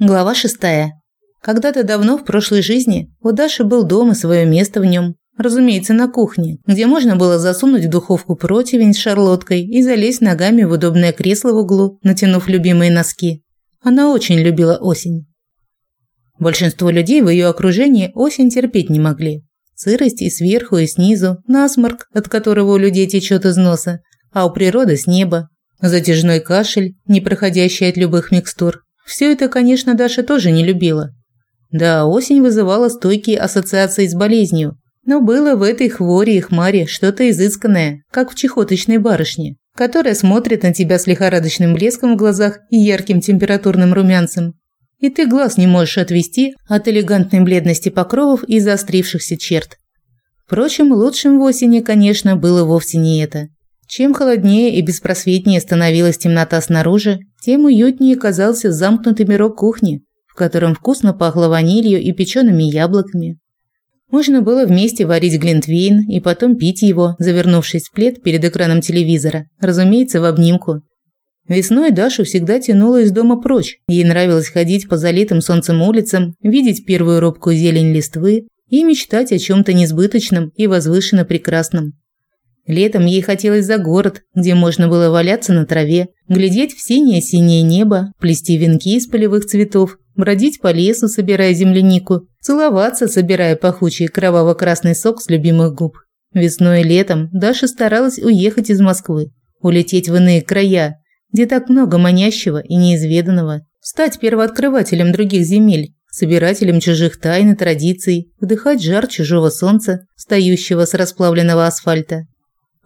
Глава шестая. Когда-то давно в прошлой жизни у Даши был дом и свое место в нем. Разумеется, на кухне, где можно было засунуть в духовку противень с шарлоткой и залезть ногами в удобное кресло в углу, натянув любимые носки. Она очень любила осень. Большинство людей в ее окружении осень терпеть не могли. Сырость и сверху, и снизу, насморк, от которого у людей течет из носа, а у природы с неба. Затяжной кашель, не проходящий от любых микстур, все это, конечно, Даша тоже не любила. Да, осень вызывала стойкие ассоциации с болезнью, но было в этой хворе и хмаре что-то изысканное, как в чехоточной барышне, которая смотрит на тебя с лихорадочным блеском в глазах и ярким температурным румянцем. И ты глаз не можешь отвести от элегантной бледности покровов и заострившихся черт. Впрочем, лучшим в осени, конечно, было вовсе не это. Чем холоднее и беспросветнее становилась темнота снаружи, тем уютнее казался замкнутый мирок кухни, в котором вкусно пахло ванилью и печеными яблоками. Можно было вместе варить глинтвейн и потом пить его, завернувшись в плед перед экраном телевизора, разумеется, в обнимку. Весной Дашу всегда тянуло из дома прочь. Ей нравилось ходить по залитым солнцем улицам, видеть первую робкую зелень листвы и мечтать о чем то несбыточном и возвышенно прекрасном. Летом ей хотелось за город, где можно было валяться на траве, глядеть в синее-синее небо, плести венки из полевых цветов, бродить по лесу, собирая землянику, целоваться, собирая пахучий кроваво-красный сок с любимых губ. Весной и летом Даша старалась уехать из Москвы, улететь в иные края, где так много манящего и неизведанного, стать первооткрывателем других земель, собирателем чужих тайн и традиций, вдыхать жар чужого солнца, встающего с расплавленного асфальта,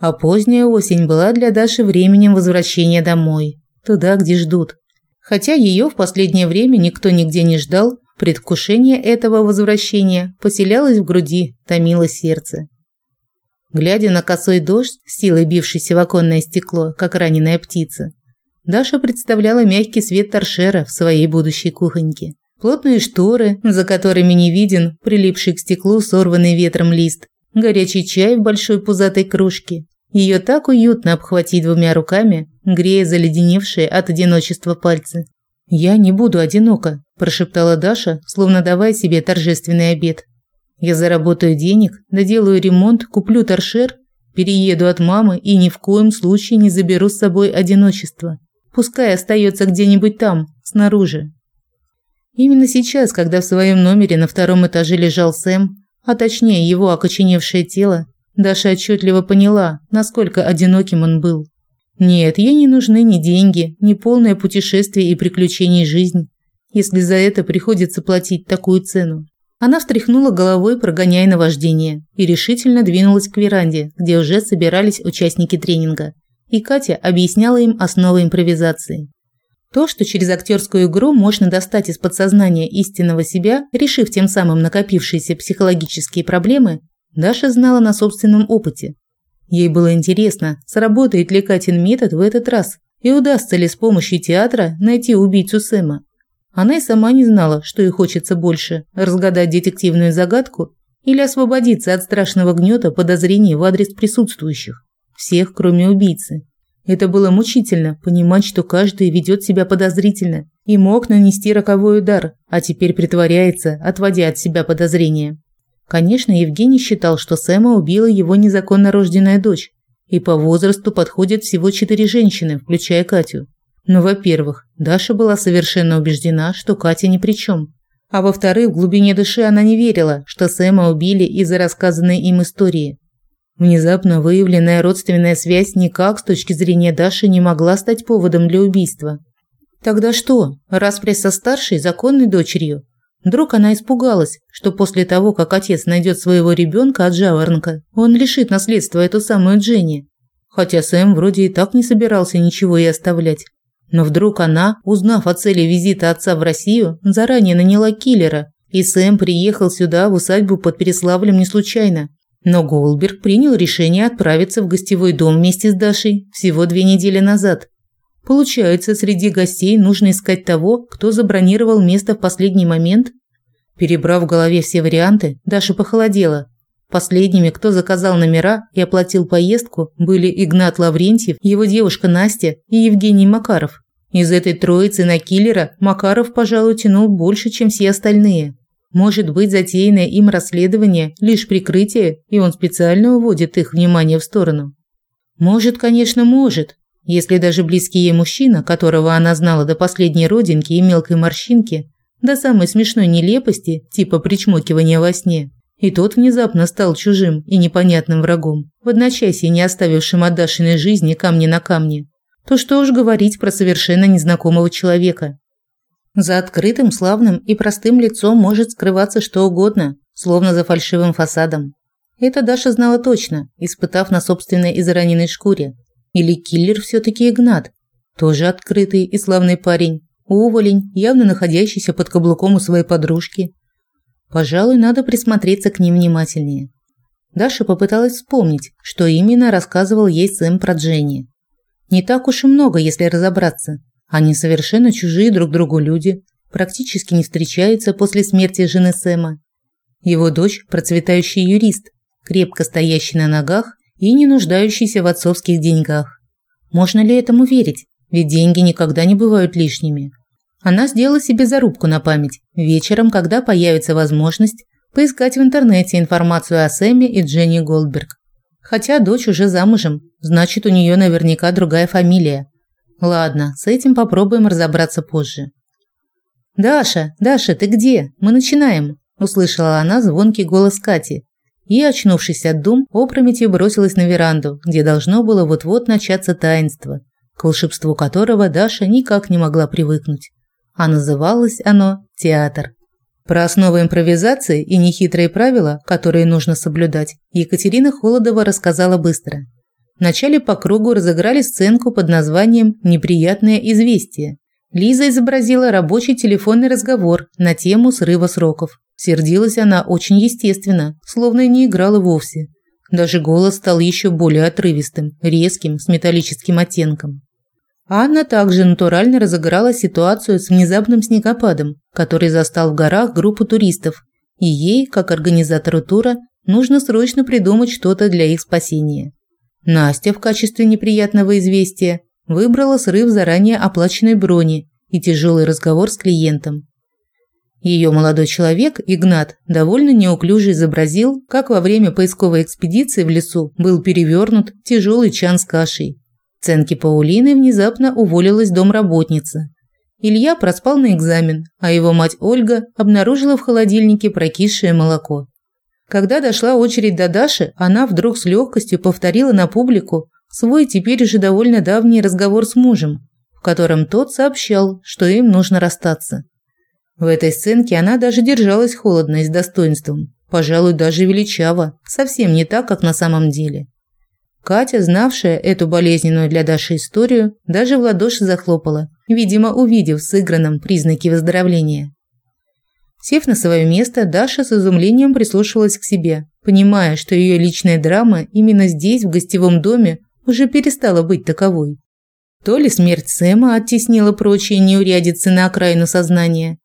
а поздняя осень была для Даши временем возвращения домой, туда, где ждут. Хотя ее в последнее время никто нигде не ждал, предвкушение этого возвращения поселялось в груди, томило сердце. Глядя на косой дождь, силой бившийся в оконное стекло, как раненая птица, Даша представляла мягкий свет торшера в своей будущей кухоньке. Плотные шторы, за которыми не виден прилипший к стеклу сорванный ветром лист, горячий чай в большой пузатой кружке. Ее так уютно обхватить двумя руками, грея заледеневшие от одиночества пальцы. «Я не буду одинока», – прошептала Даша, словно давая себе торжественный обед. «Я заработаю денег, доделаю ремонт, куплю торшер, перееду от мамы и ни в коем случае не заберу с собой одиночество. Пускай остается где-нибудь там, снаружи». Именно сейчас, когда в своем номере на втором этаже лежал Сэм, а точнее его окоченевшее тело, Даша отчетливо поняла, насколько одиноким он был. Нет, ей не нужны ни деньги, ни полное путешествие и приключений жизни, если за это приходится платить такую цену. Она встряхнула головой, прогоняя наваждение, и решительно двинулась к веранде, где уже собирались участники тренинга. И Катя объясняла им основы импровизации. То, что через актерскую игру можно достать из подсознания истинного себя, решив тем самым накопившиеся психологические проблемы, Даша знала на собственном опыте. Ей было интересно, сработает ли Катин метод в этот раз и удастся ли с помощью театра найти убийцу Сэма. Она и сама не знала, что ей хочется больше – разгадать детективную загадку или освободиться от страшного гнета подозрений в адрес присутствующих, всех, кроме убийцы. Это было мучительно понимать, что каждый ведет себя подозрительно и мог нанести роковой удар, а теперь притворяется, отводя от себя подозрения. Конечно, Евгений считал, что Сэма убила его незаконно рожденная дочь, и по возрасту подходят всего четыре женщины, включая Катю. Но, во-первых, Даша была совершенно убеждена, что Катя ни при чем. А во-вторых, в глубине души она не верила, что Сэма убили из-за рассказанной им истории. Внезапно выявленная родственная связь никак с точки зрения Даши не могла стать поводом для убийства. Тогда что, распря со старшей законной дочерью? Вдруг она испугалась, что после того, как отец найдет своего ребенка от жаворонка, он лишит наследства эту самую Дженни. Хотя Сэм вроде и так не собирался ничего ей оставлять. Но вдруг она, узнав о цели визита отца в Россию, заранее наняла киллера, и Сэм приехал сюда в усадьбу под Переславлем не случайно. Но Голберг принял решение отправиться в гостевой дом вместе с Дашей всего две недели назад. Получается, среди гостей нужно искать того, кто забронировал место в последний момент? Перебрав в голове все варианты, Даша похолодела. Последними, кто заказал номера и оплатил поездку, были Игнат Лаврентьев, его девушка Настя и Евгений Макаров. Из этой троицы на киллера Макаров, пожалуй, тянул больше, чем все остальные. Может быть, затеянное им расследование – лишь прикрытие, и он специально уводит их внимание в сторону. Может, конечно, может. Если даже близкий ей мужчина, которого она знала до последней родинки и мелкой морщинки, до самой смешной нелепости, типа причмокивания во сне, и тот внезапно стал чужим и непонятным врагом, в одночасье не оставившим от жизни камни на камне, то что уж говорить про совершенно незнакомого человека. За открытым, славным и простым лицом может скрываться что угодно, словно за фальшивым фасадом. Это Даша знала точно, испытав на собственной израненной шкуре. Или киллер все-таки Игнат, тоже открытый и славный парень, уволень, явно находящийся под каблуком у своей подружки. Пожалуй, надо присмотреться к ним внимательнее. Даша попыталась вспомнить, что именно рассказывал ей Сэм про Дженни. Не так уж и много, если разобраться. Они совершенно чужие друг другу люди, практически не встречаются после смерти жены Сэма. Его дочь – процветающий юрист, крепко стоящий на ногах и не нуждающийся в отцовских деньгах. Можно ли этому верить? Ведь деньги никогда не бывают лишними. Она сделала себе зарубку на память. Вечером, когда появится возможность, поискать в интернете информацию о Сэме и Дженни Голдберг. Хотя дочь уже замужем, значит, у нее наверняка другая фамилия. Ладно, с этим попробуем разобраться позже. «Даша, Даша, ты где? Мы начинаем!» – услышала она звонкий голос Кати. И, очнувшись от дум, опрометью бросилась на веранду, где должно было вот-вот начаться таинство, к волшебству которого Даша никак не могла привыкнуть. А называлось оно «Театр». Про основы импровизации и нехитрые правила, которые нужно соблюдать, Екатерина Холодова рассказала быстро. Вначале по кругу разыграли сценку под названием «Неприятное известие». Лиза изобразила рабочий телефонный разговор на тему срыва сроков. Сердилась она очень естественно, словно не играла вовсе. Даже голос стал еще более отрывистым, резким, с металлическим оттенком. Анна также натурально разыграла ситуацию с внезапным снегопадом, который застал в горах группу туристов, и ей, как организатору тура, нужно срочно придумать что-то для их спасения. Настя в качестве неприятного известия выбрала срыв заранее оплаченной брони и тяжелый разговор с клиентом. Ее молодой человек, Игнат, довольно неуклюже изобразил, как во время поисковой экспедиции в лесу был перевернут тяжелый чан с кашей, Ценки Паулины внезапно уволилась домработница. Илья проспал на экзамен, а его мать Ольга обнаружила в холодильнике прокисшее молоко. Когда дошла очередь до Даши, она вдруг с легкостью повторила на публику свой теперь уже довольно давний разговор с мужем, в котором тот сообщал, что им нужно расстаться. В этой сценке она даже держалась холодно и с достоинством, пожалуй, даже величаво, совсем не так, как на самом деле. Катя, знавшая эту болезненную для Даши историю, даже в ладоши захлопала, видимо, увидев в сыгранном признаки выздоровления. Сев на свое место, Даша с изумлением прислушивалась к себе, понимая, что ее личная драма именно здесь, в гостевом доме, уже перестала быть таковой. То ли смерть Сэма оттеснила прочие неурядицы на окраину сознания,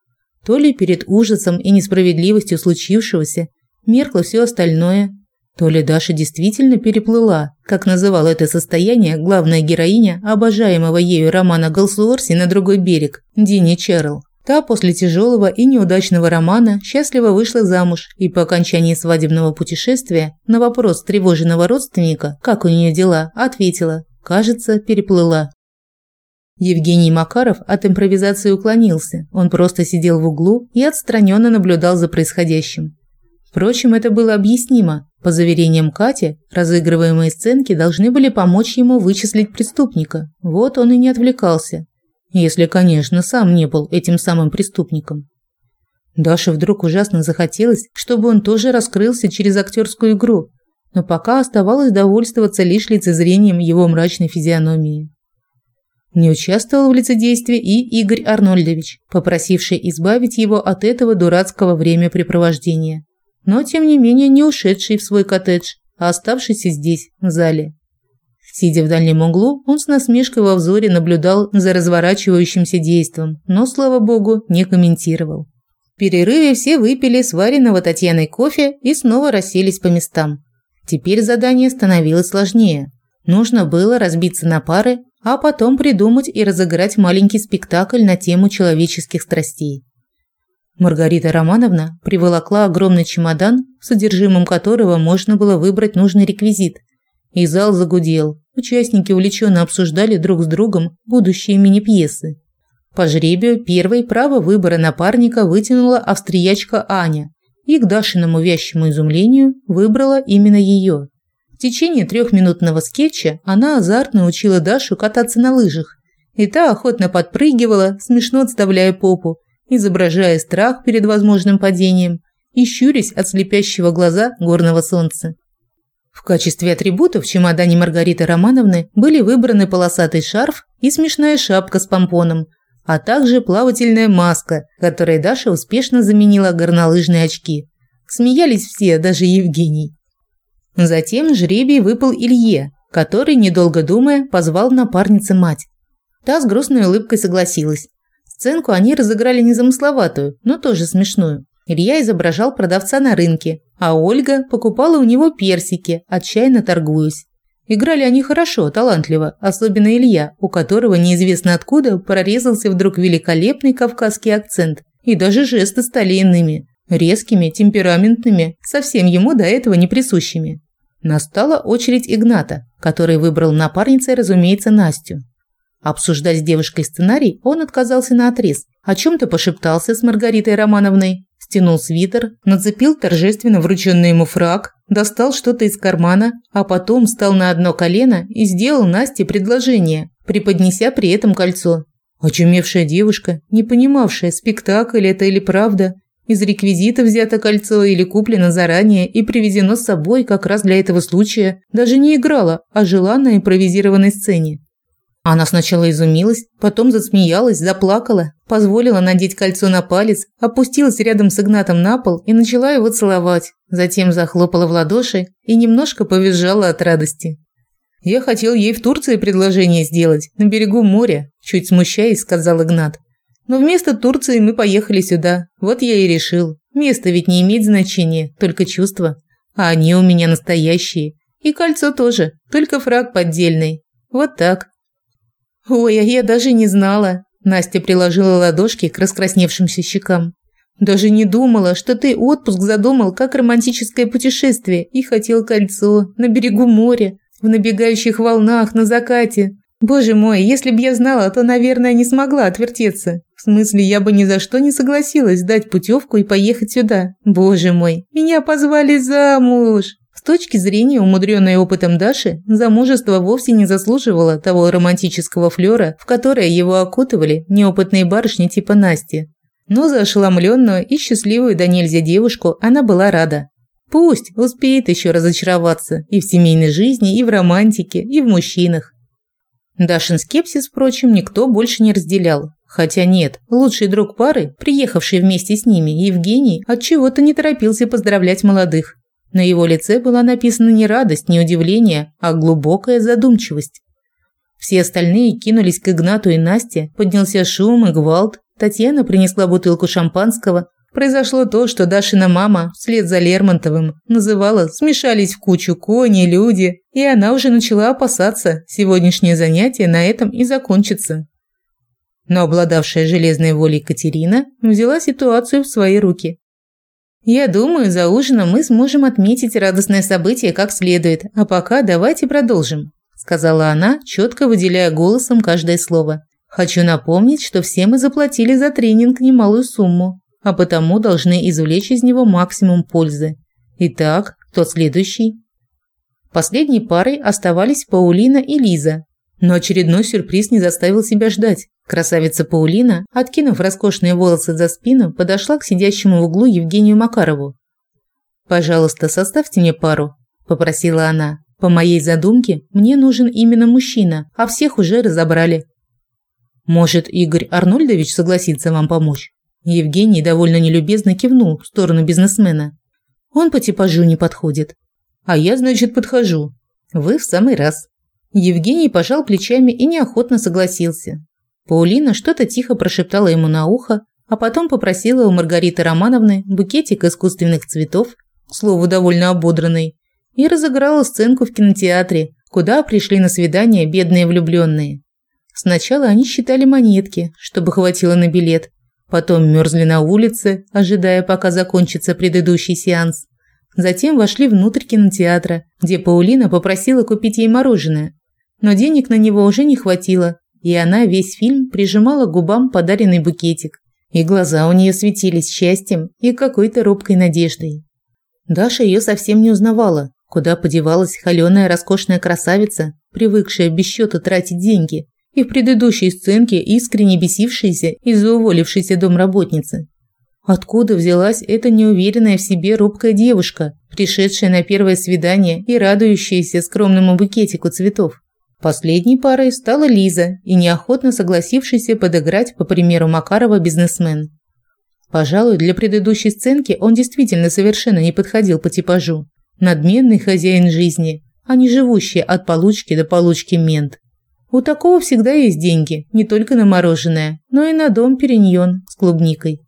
то ли перед ужасом и несправедливостью случившегося меркло все остальное – то ли Даша действительно переплыла, как называла это состояние главная героиня обожаемого ею романа Голсуорси на другой берег, Дини Черл. Та после тяжелого и неудачного романа счастливо вышла замуж и по окончании свадебного путешествия на вопрос тревоженного родственника, как у нее дела, ответила «кажется, переплыла». Евгений Макаров от импровизации уклонился. Он просто сидел в углу и отстраненно наблюдал за происходящим. Впрочем, это было объяснимо. По заверениям Кати, разыгрываемые сценки должны были помочь ему вычислить преступника. Вот он и не отвлекался. Если, конечно, сам не был этим самым преступником. Даше вдруг ужасно захотелось, чтобы он тоже раскрылся через актерскую игру, но пока оставалось довольствоваться лишь лицезрением его мрачной физиономии. Не участвовал в лицедействе и Игорь Арнольдович, попросивший избавить его от этого дурацкого времяпрепровождения но тем не менее не ушедший в свой коттедж, а оставшийся здесь, в зале. Сидя в дальнем углу, он с насмешкой во взоре наблюдал за разворачивающимся действом, но, слава богу, не комментировал. В перерыве все выпили сваренного Татьяной кофе и снова расселись по местам. Теперь задание становилось сложнее. Нужно было разбиться на пары, а потом придумать и разыграть маленький спектакль на тему человеческих страстей. Маргарита Романовна приволокла огромный чемодан, в содержимом которого можно было выбрать нужный реквизит. И зал загудел. Участники увлеченно обсуждали друг с другом будущие мини-пьесы. По жребию первой право выбора напарника вытянула австриячка Аня и к Дашиному вящему изумлению выбрала именно ее. В течение трехминутного скетча она азартно учила Дашу кататься на лыжах, и та охотно подпрыгивала, смешно отставляя попу, изображая страх перед возможным падением и щурясь от слепящего глаза горного солнца. В качестве атрибутов в чемодане Маргариты Романовны были выбраны полосатый шарф и смешная шапка с помпоном, а также плавательная маска, которой Даша успешно заменила горнолыжные очки. Смеялись все, даже Евгений. Затем жребий выпал Илье, который, недолго думая, позвал напарнице мать. Та с грустной улыбкой согласилась. Сценку они разыграли незамысловатую, но тоже смешную. Илья изображал продавца на рынке, а Ольга покупала у него персики, отчаянно торгуясь. Играли они хорошо, талантливо, особенно Илья, у которого неизвестно откуда прорезался вдруг великолепный кавказский акцент, и даже жесты стали иными, резкими, темпераментными, совсем ему до этого не присущими. Настала очередь Игната, который выбрал напарницей, разумеется, Настю. Обсуждать с девушкой сценарий он отказался на отрез, о чем-то пошептался с Маргаритой Романовной, стянул свитер, нацепил торжественно врученный ему фраг, достал что-то из кармана, а потом встал на одно колено и сделал Насте предложение, преподнеся при этом кольцо. Очумевшая девушка, не понимавшая, спектакль это или правда, из реквизита взято кольцо или куплено заранее и привезено с собой как раз для этого случая, даже не играла, а жила на импровизированной сцене. Она сначала изумилась, потом засмеялась, заплакала, позволила надеть кольцо на палец, опустилась рядом с Игнатом на пол и начала его целовать. Затем захлопала в ладоши и немножко повизжала от радости. «Я хотел ей в Турции предложение сделать, на берегу моря», чуть смущаясь, сказал Игнат. «Но вместо Турции мы поехали сюда. Вот я и решил. Место ведь не имеет значения, только чувства. А они у меня настоящие. И кольцо тоже, только фраг поддельный. Вот так». «Ой, а я даже не знала!» Настя приложила ладошки к раскрасневшимся щекам. «Даже не думала, что ты отпуск задумал как романтическое путешествие и хотел кольцо на берегу моря, в набегающих волнах, на закате. Боже мой, если б я знала, то, наверное, не смогла отвертеться. В смысле, я бы ни за что не согласилась дать путевку и поехать сюда. Боже мой, меня позвали замуж!» Точки зрения умудренной опытом Даши, замужество вовсе не заслуживало того романтического флера, в которое его окутывали неопытные барышни типа Насти. Но за ошеломленную и счастливую до нельзя девушку она была рада. Пусть успеет еще разочароваться и в семейной жизни, и в романтике, и в мужчинах. Дашин скепсис, впрочем, никто больше не разделял. Хотя нет, лучший друг пары, приехавший вместе с ними, Евгений, от чего то не торопился поздравлять молодых. На его лице была написана не радость, не удивление, а глубокая задумчивость. Все остальные кинулись к Игнату и Насте, поднялся шум и гвалт. Татьяна принесла бутылку шампанского. Произошло то, что Дашина мама, вслед за Лермонтовым, называла «смешались в кучу кони, люди», и она уже начала опасаться, сегодняшнее занятие на этом и закончится. Но обладавшая железной волей Катерина взяла ситуацию в свои руки. Я думаю, за ужином мы сможем отметить радостное событие как следует, а пока давайте продолжим, сказала она, четко выделяя голосом каждое слово. Хочу напомнить, что все мы заплатили за тренинг немалую сумму, а потому должны извлечь из него максимум пользы. Итак, кто следующий? Последней парой оставались Паулина и Лиза, но очередной сюрприз не заставил себя ждать. Красавица Паулина, откинув роскошные волосы за спину, подошла к сидящему в углу Евгению Макарову. «Пожалуйста, составьте мне пару», – попросила она. «По моей задумке, мне нужен именно мужчина, а всех уже разобрали». «Может, Игорь Арнольдович согласится вам помочь?» Евгений довольно нелюбезно кивнул в сторону бизнесмена. «Он по типажу не подходит». «А я, значит, подхожу. Вы в самый раз». Евгений пожал плечами и неохотно согласился. Паулина что-то тихо прошептала ему на ухо, а потом попросила у Маргариты Романовны букетик искусственных цветов, к слову, довольно ободранный, и разыграла сценку в кинотеатре, куда пришли на свидание бедные влюбленные. Сначала они считали монетки, чтобы хватило на билет. Потом мерзли на улице, ожидая, пока закончится предыдущий сеанс. Затем вошли внутрь кинотеатра, где Паулина попросила купить ей мороженое. Но денег на него уже не хватило, и она весь фильм прижимала к губам подаренный букетик. И глаза у нее светились счастьем и какой-то робкой надеждой. Даша ее совсем не узнавала, куда подевалась холёная роскошная красавица, привыкшая без счета тратить деньги, и в предыдущей сценке искренне бесившаяся из-за уволившейся домработницы. Откуда взялась эта неуверенная в себе робкая девушка, пришедшая на первое свидание и радующаяся скромному букетику цветов? Последней парой стала Лиза и неохотно согласившийся подыграть по примеру Макарова бизнесмен. Пожалуй, для предыдущей сценки он действительно совершенно не подходил по типажу. Надменный хозяин жизни, а не живущий от получки до получки мент. У такого всегда есть деньги, не только на мороженое, но и на дом периньон с клубникой.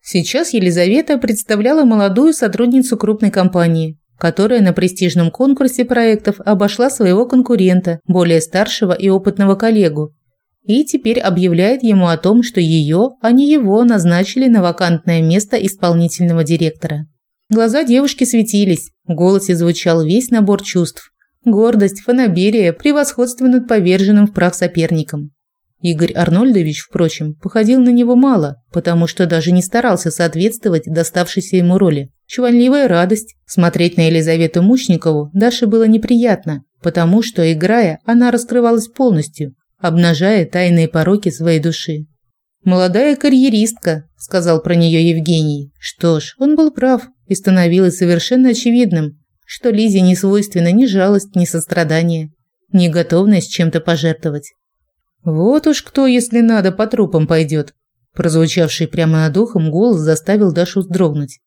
Сейчас Елизавета представляла молодую сотрудницу крупной компании, которая на престижном конкурсе проектов обошла своего конкурента, более старшего и опытного коллегу, и теперь объявляет ему о том, что ее, а не его, назначили на вакантное место исполнительного директора. Глаза девушки светились, в голосе звучал весь набор чувств. Гордость, фанаберия, превосходство над поверженным в прах соперником. Игорь Арнольдович, впрочем, походил на него мало, потому что даже не старался соответствовать доставшейся ему роли. Чванливая радость. Смотреть на Елизавету Мучникову Даше было неприятно, потому что, играя, она раскрывалась полностью, обнажая тайные пороки своей души. «Молодая карьеристка», – сказал про нее Евгений. Что ж, он был прав, и становилось совершенно очевидным, что Лизе не свойственна ни жалость, ни сострадание, ни готовность чем-то пожертвовать. Вот уж кто, если надо, по трупам пойдет. Прозвучавший прямо над ухом голос заставил Дашу вздрогнуть.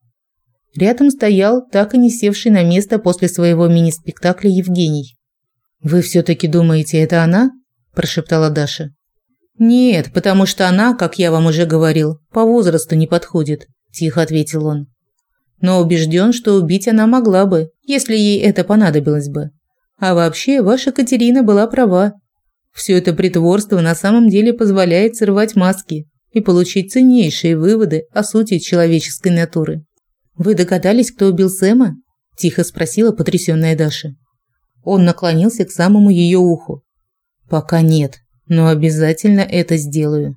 Рядом стоял, так и не севший на место после своего мини-спектакля Евгений. «Вы все-таки думаете, это она?» – прошептала Даша. «Нет, потому что она, как я вам уже говорил, по возрасту не подходит», – тихо ответил он. «Но убежден, что убить она могла бы, если ей это понадобилось бы. А вообще, ваша Катерина была права. Все это притворство на самом деле позволяет срывать маски и получить ценнейшие выводы о сути человеческой натуры. «Вы догадались, кто убил Сэма?» – тихо спросила потрясённая Даша. Он наклонился к самому ее уху. «Пока нет, но обязательно это сделаю».